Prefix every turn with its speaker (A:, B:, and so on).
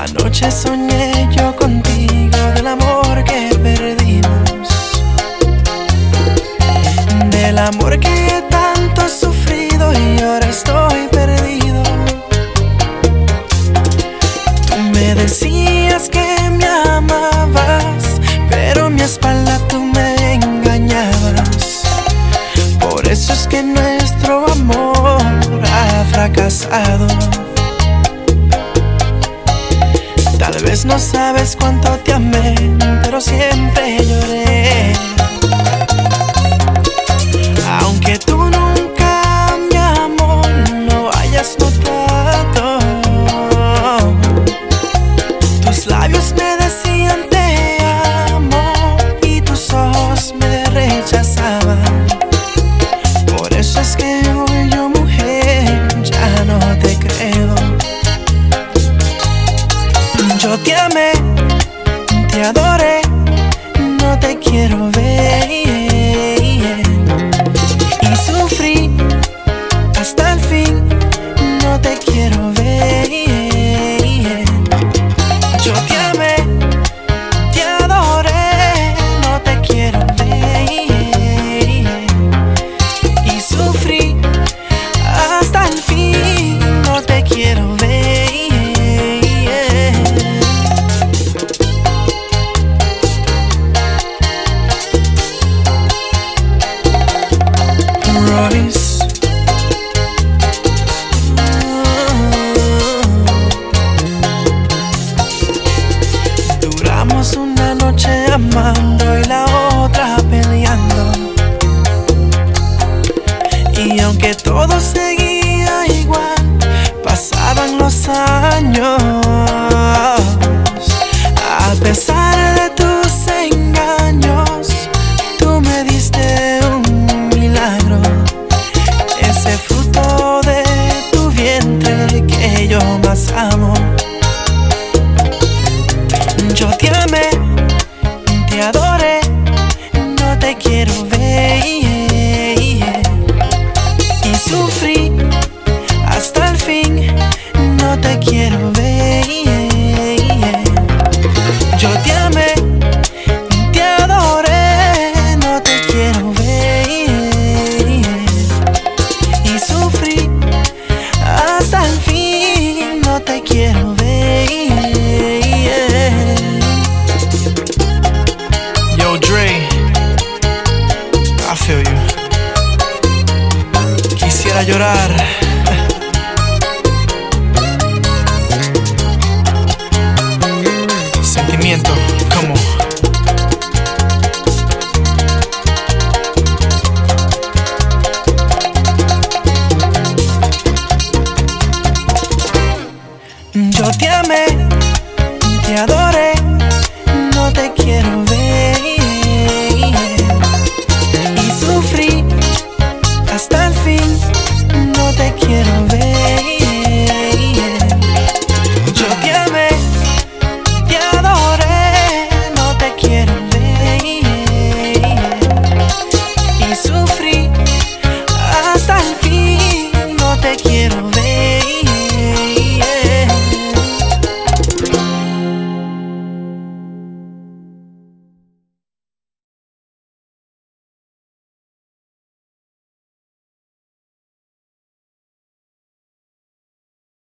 A: Anoche soñé yo contigo del amor que perdimos, del amor que he tanto sufrido y ahora estoy perdido. Me decías que me amabas, pero mi espalda tú me engañabas. Por eso es que nuestro amor ha fracasado. No sabes cuánto te amé, pero siempre lloré. aunque todo seguía igual, pasaban los años. quisiera llorar.